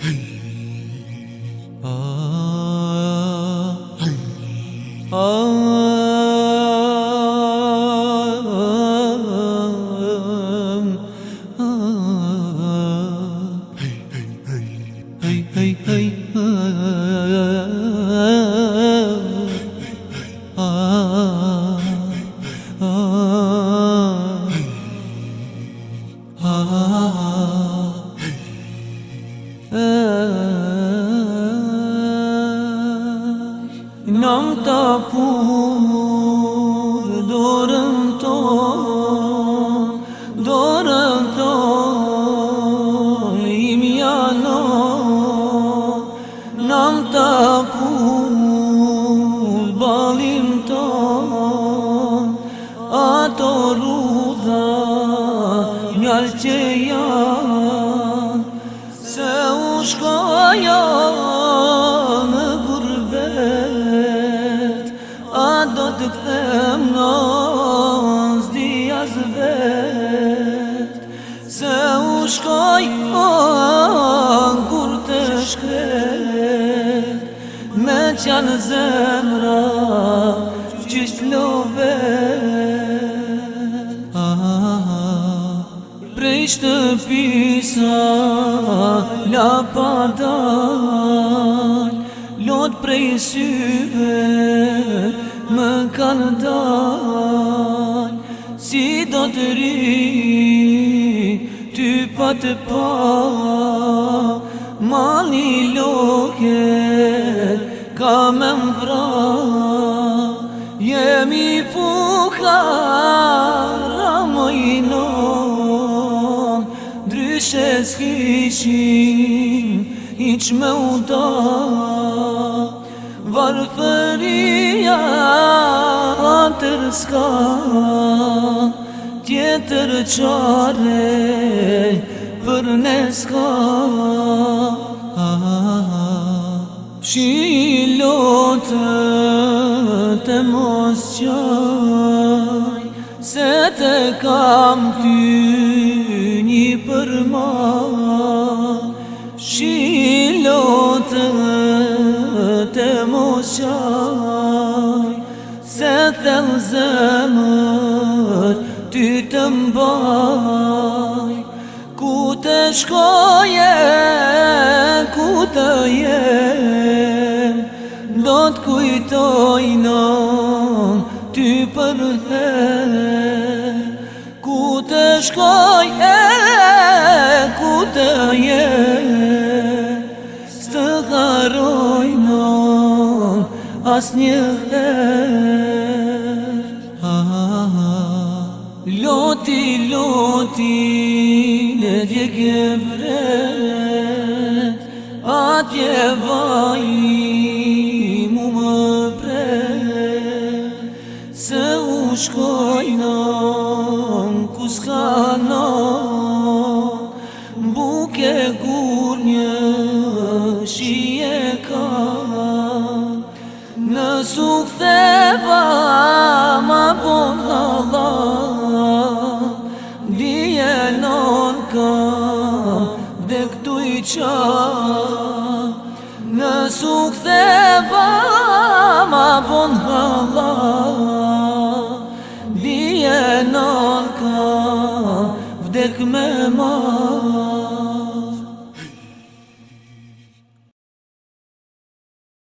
哎。Nëm të punë, dorën të, dorën të, im janë, nëm të punë, balim të, ato rruza, njërë që janë, Se u shkoj janë kur A do të këthem nësë dija zë vetë Se u shkoj në kur të shkretë Me që janë zemra gjishtë ah, ah, ah, lëvetë Në pisa la pardal Lhot prej syver më kanë dal Si do të ri, ty patë pa Mal loke, ka me mbra Jemi fukha s'kishin i që me uta Varë fëria atër s'ka Tjetër qare për ne s'ka të mos qarë Në të kam të një përma Shilot të mos qaj Se thel zëmër Ty të mbaj Ku të shkoje Ku të jem Do të kujtoj në Ty përmër the të shkoj e ku të je Së dharoj në asë një herë Loti, loti, në djekë bret Atje vajin ana Buke kur një shi e ka Në suk theba ma bon dha dha e non ka dhe këtu i qa Në suk theba tek me marë